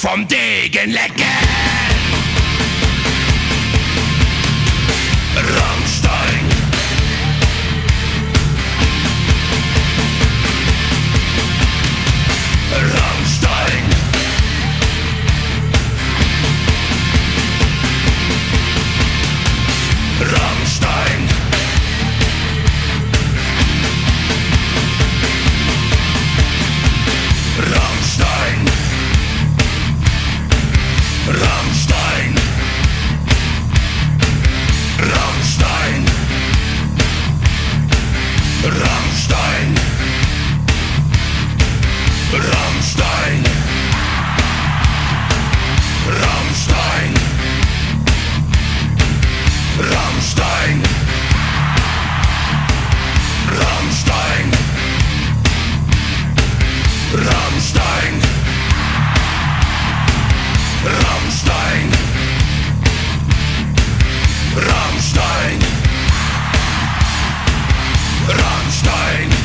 vom Degen lecken. Rammstein. Rammstein. Rammstein. Rammstein. Rammstein. Rammstein.